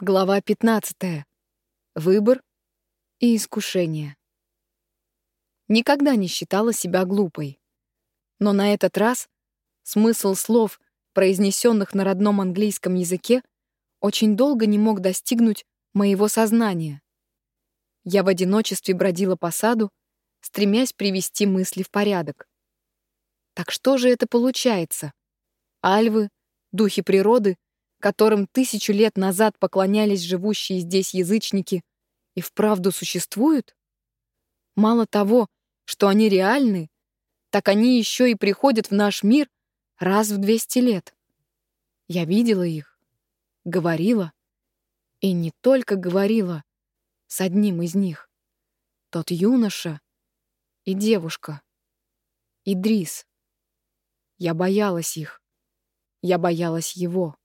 Глава 15. Выбор и искушение. Никогда не считала себя глупой. Но на этот раз смысл слов, произнесенных на родном английском языке, очень долго не мог достигнуть моего сознания. Я в одиночестве бродила по саду, стремясь привести мысли в порядок. Так что же это получается? Альвы, духи природы — которым тысячу лет назад поклонялись живущие здесь язычники, и вправду существуют? Мало того, что они реальны, так они еще и приходят в наш мир раз в 200 лет. Я видела их, говорила, и не только говорила с одним из них. Тот юноша и девушка, Идрис. Я боялась их, я боялась его.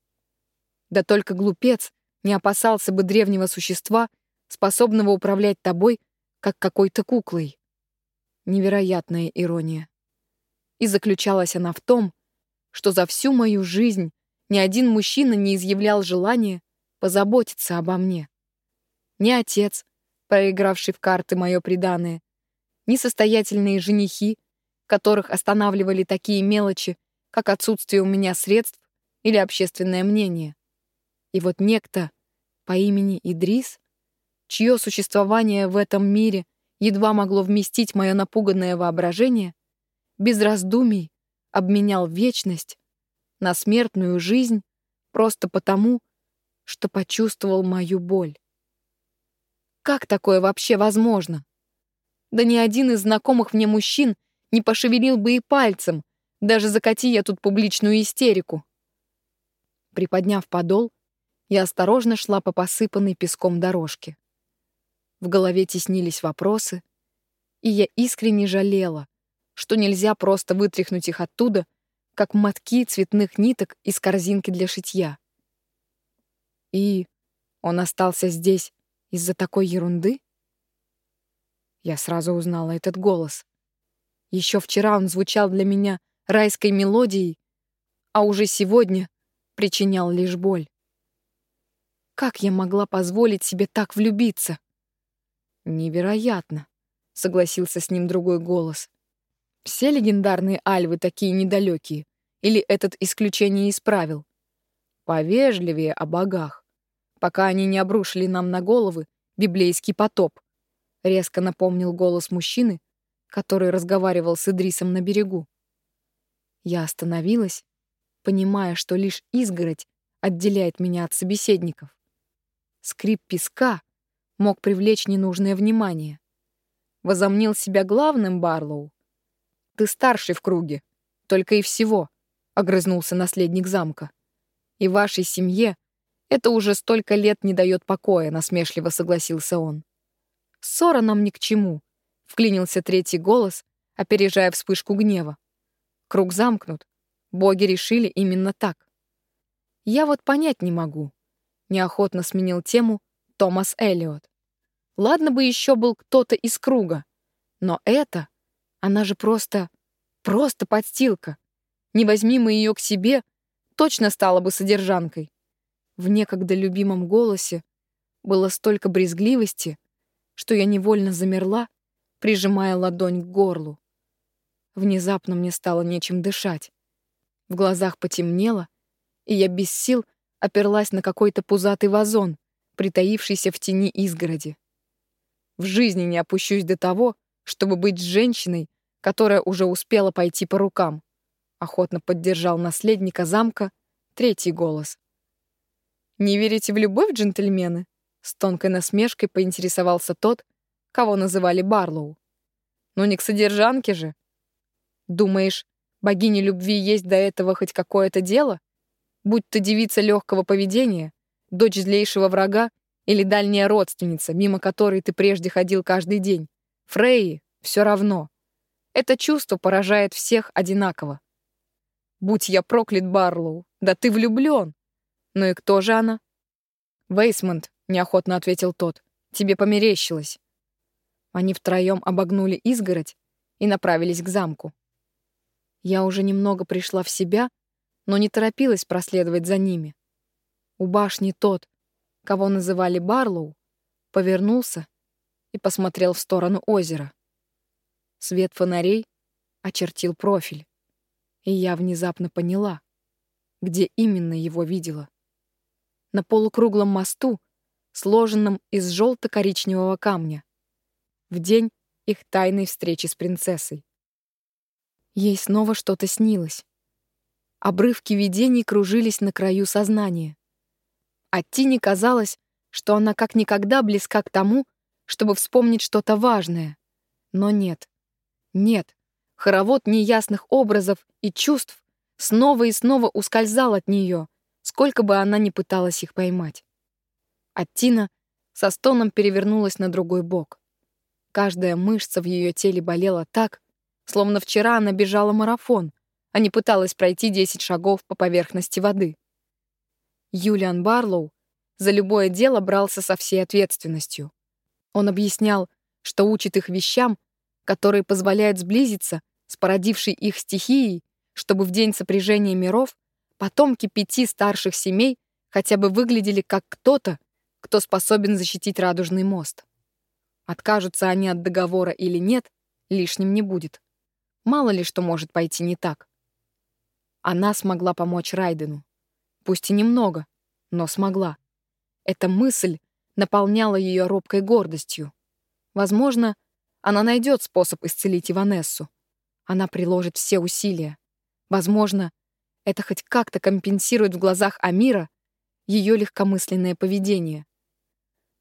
Да только глупец не опасался бы древнего существа, способного управлять тобой, как какой-то куклой. Невероятная ирония. И заключалась она в том, что за всю мою жизнь ни один мужчина не изъявлял желания позаботиться обо мне. Ни отец, проигравший в карты мое преданное, ни состоятельные женихи, которых останавливали такие мелочи, как отсутствие у меня средств или общественное мнение. И вот некто по имени Идрис, чье существование в этом мире едва могло вместить мое напуганное воображение, без раздумий обменял вечность на смертную жизнь просто потому, что почувствовал мою боль. Как такое вообще возможно? Да ни один из знакомых мне мужчин не пошевелил бы и пальцем, даже закати я тут публичную истерику. Приподняв подол, я осторожно шла по посыпанной песком дорожке. В голове теснились вопросы, и я искренне жалела, что нельзя просто вытряхнуть их оттуда, как мотки цветных ниток из корзинки для шитья. И он остался здесь из-за такой ерунды? Я сразу узнала этот голос. Еще вчера он звучал для меня райской мелодией, а уже сегодня причинял лишь боль. Как я могла позволить себе так влюбиться? Невероятно, согласился с ним другой голос. Все легендарные альвы такие недалекие, или этот исключение исправил? Повежливее о богах, пока они не обрушили нам на головы библейский потоп. Резко напомнил голос мужчины, который разговаривал с Идрисом на берегу. Я остановилась, понимая, что лишь изгородь отделяет меня от собеседников. Скрип песка мог привлечь ненужное внимание. Возомнил себя главным Барлоу. «Ты старший в круге, только и всего», — огрызнулся наследник замка. «И вашей семье это уже столько лет не дает покоя», — насмешливо согласился он. «Ссора нам ни к чему», — вклинился третий голос, опережая вспышку гнева. «Круг замкнут. Боги решили именно так. Я вот понять не могу, неохотно сменил тему Томас Эллиот. Ладно бы еще был кто-то из круга, но это, она же просто, просто подстилка. Не возьми мы ее к себе, точно стала бы содержанкой. В некогда любимом голосе было столько брезгливости, что я невольно замерла, прижимая ладонь к горлу. Внезапно мне стало нечем дышать. В глазах потемнело, и я без сил оперлась на какой-то пузатый вазон, притаившийся в тени изгороди. В жизни не опущусь до того, чтобы быть женщиной, которая уже успела пойти по рукам. Охотно поддержал наследника замка третий голос. «Не верите в любовь, джентльмены?» С тонкой насмешкой поинтересовался тот, кого называли Барлоу. «Ну не к содержанке же. Думаешь, богине любви есть до этого хоть какое-то дело?» Будь то девица легкого поведения, дочь злейшего врага или дальняя родственница, мимо которой ты прежде ходил каждый день. Фрейи все равно. Это чувство поражает всех одинаково. Будь я проклят, Барлоу, да ты влюблен. Ну и кто же она? Вейсмонт, неохотно ответил тот, тебе померещилось. Они втроем обогнули изгородь и направились к замку. Я уже немного пришла в себя, но не торопилась проследовать за ними. У башни тот, кого называли Барлоу, повернулся и посмотрел в сторону озера. Свет фонарей очертил профиль, и я внезапно поняла, где именно его видела. На полукруглом мосту, сложенном из желто-коричневого камня, в день их тайной встречи с принцессой. Ей снова что-то снилось. Обрывки видений кружились на краю сознания. А Тине казалось, что она как никогда близка к тому, чтобы вспомнить что-то важное. Но нет. Нет. Хоровод неясных образов и чувств снова и снова ускользал от нее, сколько бы она ни пыталась их поймать. А Тина со стоном перевернулась на другой бок. Каждая мышца в ее теле болела так, словно вчера она бежала марафон, а не пыталась пройти 10 шагов по поверхности воды. Юлиан Барлоу за любое дело брался со всей ответственностью. Он объяснял, что учит их вещам, которые позволяют сблизиться с породившей их стихией, чтобы в день сопряжения миров потомки пяти старших семей хотя бы выглядели как кто-то, кто способен защитить радужный мост. Откажутся они от договора или нет, лишним не будет. Мало ли что может пойти не так. Она смогла помочь Райдену. Пусть и немного, но смогла. Эта мысль наполняла ее робкой гордостью. Возможно, она найдет способ исцелить Иванессу. Она приложит все усилия. Возможно, это хоть как-то компенсирует в глазах Амира ее легкомысленное поведение.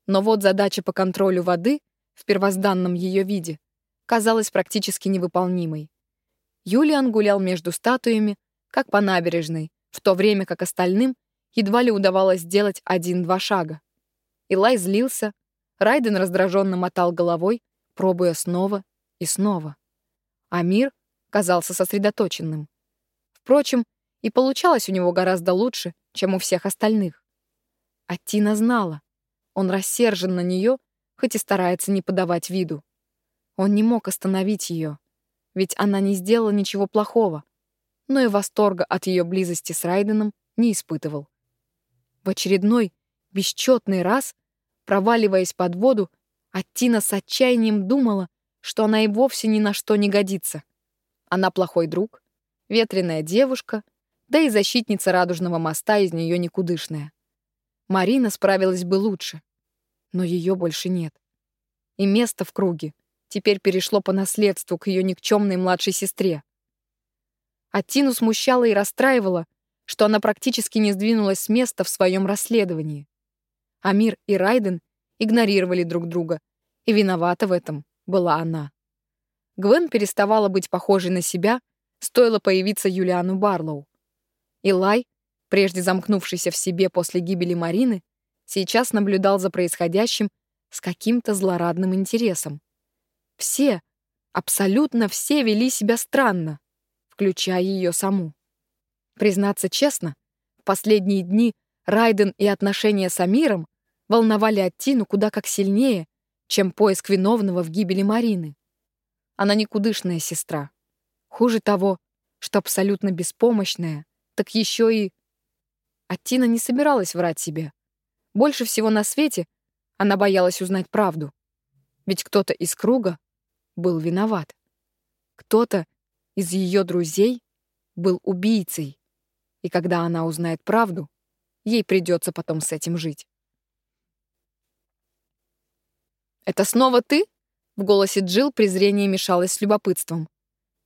Но вот задача по контролю воды в первозданном ее виде казалась практически невыполнимой. Юлиан гулял между статуями, как по набережной, в то время как остальным едва ли удавалось сделать один-два шага. Илай злился, Райден раздраженно мотал головой, пробуя снова и снова. А мир казался сосредоточенным. Впрочем, и получалось у него гораздо лучше, чем у всех остальных. А Тина знала. Он рассержен на нее, хоть и старается не подавать виду. Он не мог остановить ее ведь она не сделала ничего плохого, но и восторга от ее близости с Райденом не испытывал. В очередной, бесчетный раз, проваливаясь под воду, Аттина с отчаянием думала, что она и вовсе ни на что не годится. Она плохой друг, ветреная девушка, да и защитница радужного моста из нее никудышная. Марина справилась бы лучше, но ее больше нет. И место в круге теперь перешло по наследству к ее никчемной младшей сестре. А Тину смущало и расстраивало, что она практически не сдвинулась с места в своем расследовании. Амир и Райден игнорировали друг друга, и виновата в этом была она. Гвен переставала быть похожей на себя, стоило появиться Юлиану Барлоу. Илай, прежде замкнувшийся в себе после гибели Марины, сейчас наблюдал за происходящим с каким-то злорадным интересом. Все, абсолютно все вели себя странно, включая ее саму. Признаться честно, в последние дни Райден и отношения с Амиром волновали Аттину куда как сильнее, чем поиск виновного в гибели Марины. Она никудышная сестра. Хуже того, что абсолютно беспомощная, так еще и... Аттина не собиралась врать себе. Больше всего на свете она боялась узнать правду. Ведь кто-то из круга был виноват. Кто-то из ее друзей был убийцей, и когда она узнает правду, ей придется потом с этим жить. «Это снова ты?» — в голосе Джилл презрение мешалось с любопытством.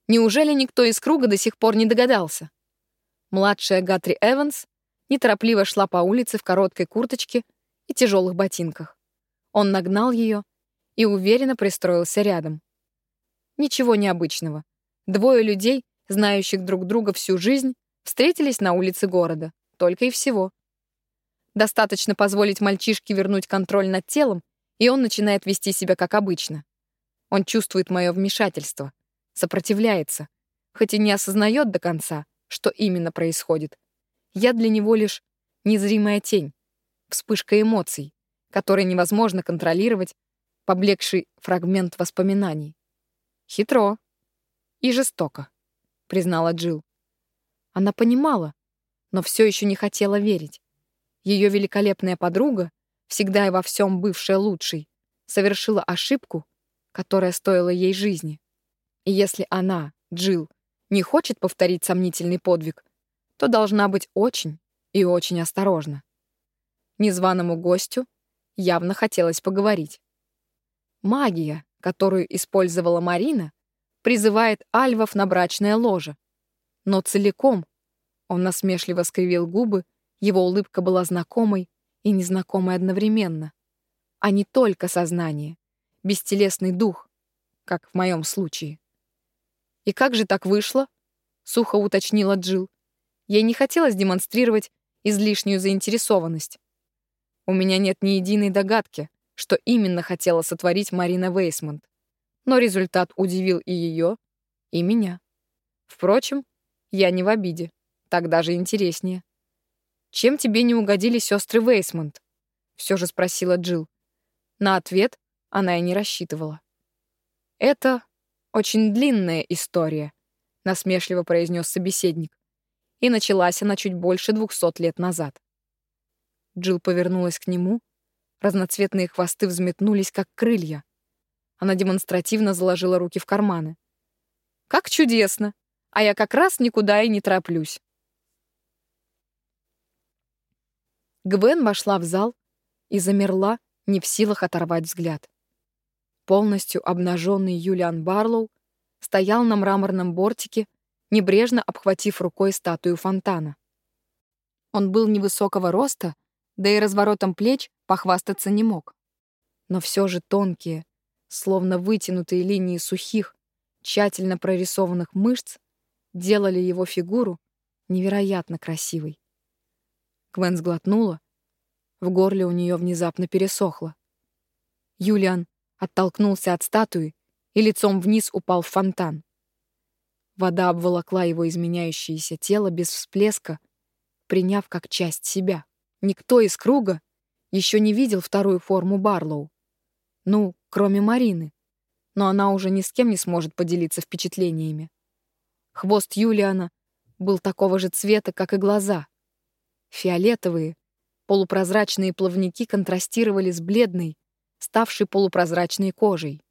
«Неужели никто из круга до сих пор не догадался?» Младшая Гатри Эванс неторопливо шла по улице в короткой курточке и тяжелых ботинках. Он нагнал ее и уверенно пристроился рядом. Ничего необычного. Двое людей, знающих друг друга всю жизнь, встретились на улице города. Только и всего. Достаточно позволить мальчишке вернуть контроль над телом, и он начинает вести себя как обычно. Он чувствует мое вмешательство, сопротивляется, хоть и не осознает до конца, что именно происходит. Я для него лишь незримая тень, вспышка эмоций, которые невозможно контролировать, поблекший фрагмент воспоминаний. Хитро. И жестоко, признала Джил. Она понимала, но все еще не хотела верить. Ее великолепная подруга всегда и во всем бывшая лучшей, совершила ошибку, которая стоила ей жизни. И если она, Джилл, не хочет повторить сомнительный подвиг, то должна быть очень и очень осторожна. Незваному гостю явно хотелось поговорить. Магия, которую использовала Марина, призывает альвов на брачное ложе. Но целиком он насмешливо скривил губы, его улыбка была знакомой и незнакомой одновременно, а не только сознание, бестелесный дух, как в моем случае. «И как же так вышло?» — сухо уточнила Джил. Ей не хотелось демонстрировать излишнюю заинтересованность. У меня нет ни единой догадки, что именно хотела сотворить Марина Вейсмонт. Но результат удивил и ее, и меня. Впрочем, я не в обиде. Так даже интереснее. «Чем тебе не угодили сестры Вейсмонт?» — все же спросила Джилл. На ответ она и не рассчитывала. «Это очень длинная история», — насмешливо произнес собеседник. И началась она чуть больше двухсот лет назад. Джилл повернулась к нему. Разноцветные хвосты взметнулись, как крылья. Она демонстративно заложила руки в карманы. «Как чудесно! А я как раз никуда и не тороплюсь». Гвен вошла в зал и замерла, не в силах оторвать взгляд. Полностью обнаженный Юлиан Барлоу стоял на мраморном бортике, небрежно обхватив рукой статую фонтана. Он был невысокого роста, да и разворотом плеч похвастаться не мог. Но все же тонкие, словно вытянутые линии сухих, тщательно прорисованных мышц делали его фигуру невероятно красивой. Гвен сглотнула, в горле у нее внезапно пересохло. Юлиан оттолкнулся от статуи и лицом вниз упал в фонтан. Вода обволокла его изменяющееся тело без всплеска, приняв как часть себя. Никто из круга еще не видел вторую форму Барлоу. Ну, кроме Марины. Но она уже ни с кем не сможет поделиться впечатлениями. Хвост Юлиана был такого же цвета, как и глаза. Фиолетовые, полупрозрачные плавники контрастировали с бледной, ставшей полупрозрачной кожей.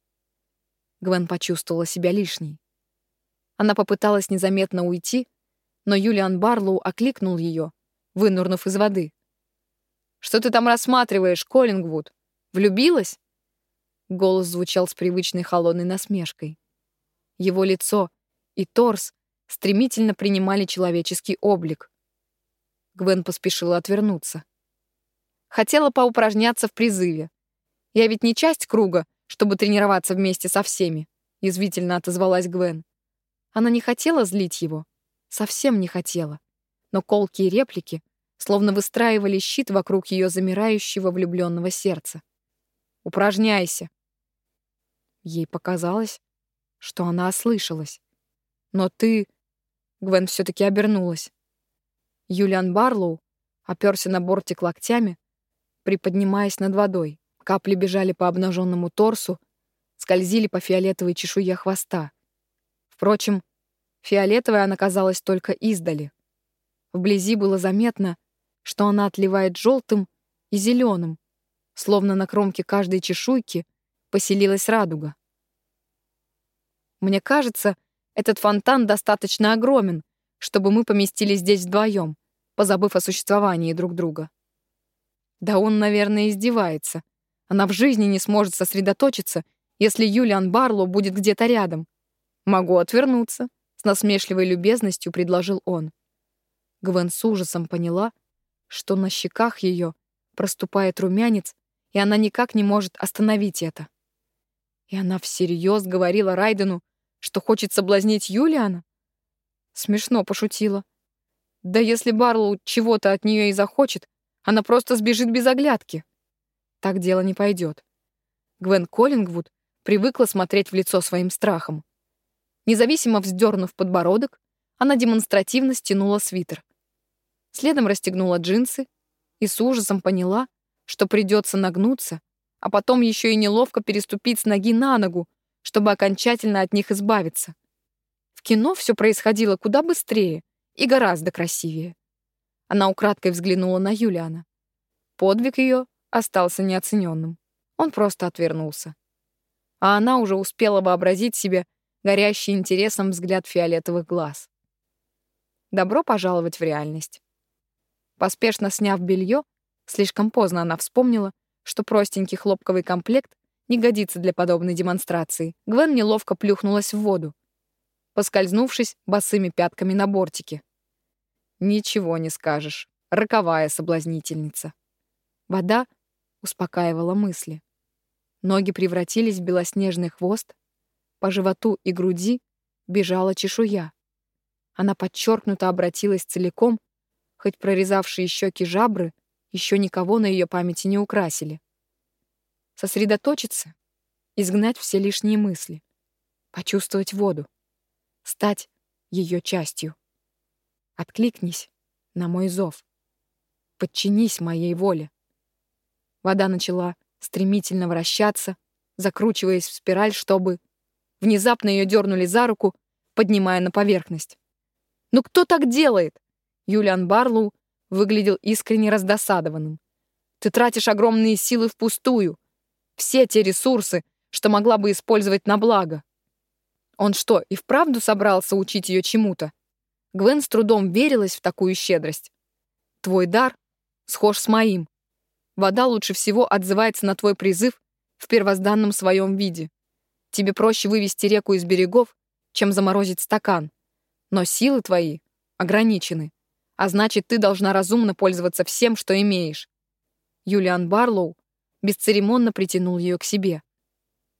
Гвен почувствовала себя лишней. Она попыталась незаметно уйти, но Юлиан Барлоу окликнул ее, вынурнув из воды. «Что ты там рассматриваешь, Коллингвуд? Влюбилась?» Голос звучал с привычной холодной насмешкой. Его лицо и торс стремительно принимали человеческий облик. Гвен поспешила отвернуться. Хотела поупражняться в призыве. Я ведь не часть круга, чтобы тренироваться вместе со всеми, язвительно отозвалась Гвен. Она не хотела злить его, совсем не хотела. Но колкие реплики словно выстраивали щит вокруг ее замирающего влюбленного сердца. «Упражняйся!» Ей показалось, что она ослышалась. «Но ты...» Гвен все-таки обернулась. Юлиан Барлоу оперся на бортик локтями, приподнимаясь над водой. Капли бежали по обнаженному торсу, скользили по фиолетовой чешуе хвоста. Впрочем, фиолетовой она казалась только издали. Вблизи было заметно, что она отливает желтым и зеленым, словно на кромке каждой чешуйки поселилась радуга. Мне кажется, этот фонтан достаточно огромен, чтобы мы поместились здесь вдвоем, позабыв о существовании друг друга. Да он, наверное, издевается. Она в жизни не сможет сосредоточиться, если Юлиан Барло будет где-то рядом. Могу отвернуться, с насмешливой любезностью предложил он. Гвен с ужасом поняла, что на щеках ее проступает румянец, и она никак не может остановить это. И она всерьез говорила Райдену, что хочет соблазнить Юлиана? Смешно пошутила. Да если Барлоу чего-то от нее и захочет, она просто сбежит без оглядки. Так дело не пойдет. Гвен Коллингвуд привыкла смотреть в лицо своим страхом. Независимо вздернув подбородок, она демонстративно стянула свитер. Следом расстегнула джинсы и с ужасом поняла, что придется нагнуться, а потом еще и неловко переступить с ноги на ногу, чтобы окончательно от них избавиться. В кино все происходило куда быстрее и гораздо красивее. Она украдкой взглянула на Юлиана. Подвиг ее остался неоцененным. Он просто отвернулся. А она уже успела вообразить себе горящий интересом взгляд фиолетовых глаз. Добро пожаловать в реальность. Поспешно сняв белье, слишком поздно она вспомнила, что простенький хлопковый комплект не годится для подобной демонстрации. Гвен неловко плюхнулась в воду, поскользнувшись босыми пятками на бортике. Ничего не скажешь. Роковая соблазнительница. Вода успокаивала мысли. Ноги превратились в белоснежный хвост, по животу и груди бежала чешуя. Она подчеркнуто обратилась целиком, хоть прорезавшие щеки жабры еще никого на ее памяти не украсили. Сосредоточиться, изгнать все лишние мысли, почувствовать воду, стать ее частью. Откликнись на мой зов. Подчинись моей воле. Вода начала стремительно вращаться, закручиваясь в спираль, чтобы... Внезапно ее дернули за руку, поднимая на поверхность. «Ну кто так делает?» Юлиан Барлоу выглядел искренне раздосадованным. «Ты тратишь огромные силы впустую. Все те ресурсы, что могла бы использовать на благо». Он что, и вправду собрался учить ее чему-то? Гвен с трудом верилась в такую щедрость. «Твой дар схож с моим. Вода лучше всего отзывается на твой призыв в первозданном своем виде. Тебе проще вывести реку из берегов, чем заморозить стакан. Но силы твои ограничены, а значит, ты должна разумно пользоваться всем, что имеешь. Юлиан Барлоу бесцеремонно притянул ее к себе.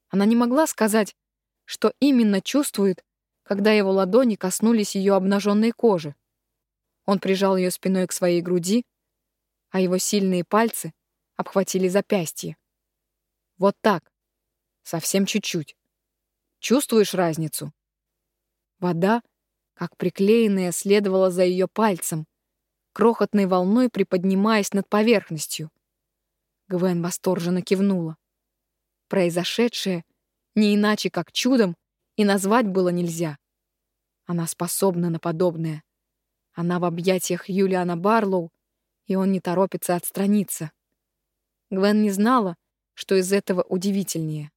Она не могла сказать, что именно чувствует, когда его ладони коснулись ее обнаженной кожи. Он прижал ее спиной к своей груди, а его сильные пальцы обхватили запястье. Вот так. Совсем чуть-чуть. Чувствуешь разницу? Вода, как приклеенная, следовала за ее пальцем, крохотной волной приподнимаясь над поверхностью. Гвен восторженно кивнула. Произошедшее не иначе, как чудом, и назвать было нельзя. Она способна на подобное. Она в объятиях Юлиана Барлоу, и он не торопится отстраниться. Гвен не знала, что из этого удивительнее.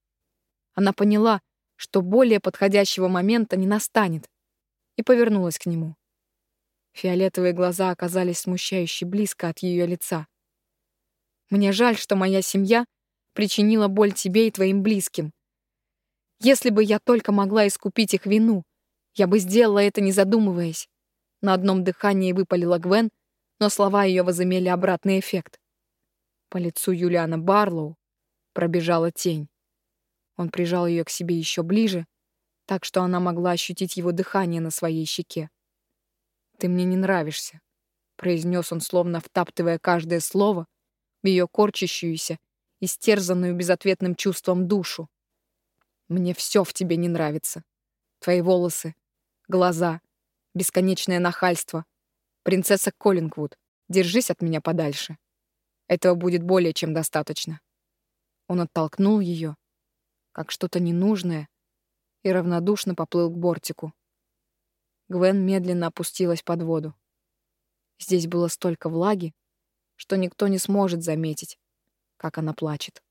Она поняла, что более подходящего момента не настанет, и повернулась к нему. Фиолетовые глаза оказались смущающе близко от ее лица. «Мне жаль, что моя семья причинила боль тебе и твоим близким. Если бы я только могла искупить их вину, я бы сделала это, не задумываясь». На одном дыхании выпалила Гвен, но слова ее возымели обратный эффект. По лицу Юлиана Барлоу пробежала тень. Он прижал ее к себе еще ближе, так что она могла ощутить его дыхание на своей щеке. «Ты мне не нравишься», — произнес он, словно втаптывая каждое слово в ее корчащуюся, истерзанную безответным чувством душу. «Мне все в тебе не нравится. Твои волосы, глаза, бесконечное нахальство. Принцесса Коллингвуд, держись от меня подальше». Этого будет более чем достаточно. Он оттолкнул ее, как что-то ненужное, и равнодушно поплыл к бортику. Гвен медленно опустилась под воду. Здесь было столько влаги, что никто не сможет заметить, как она плачет.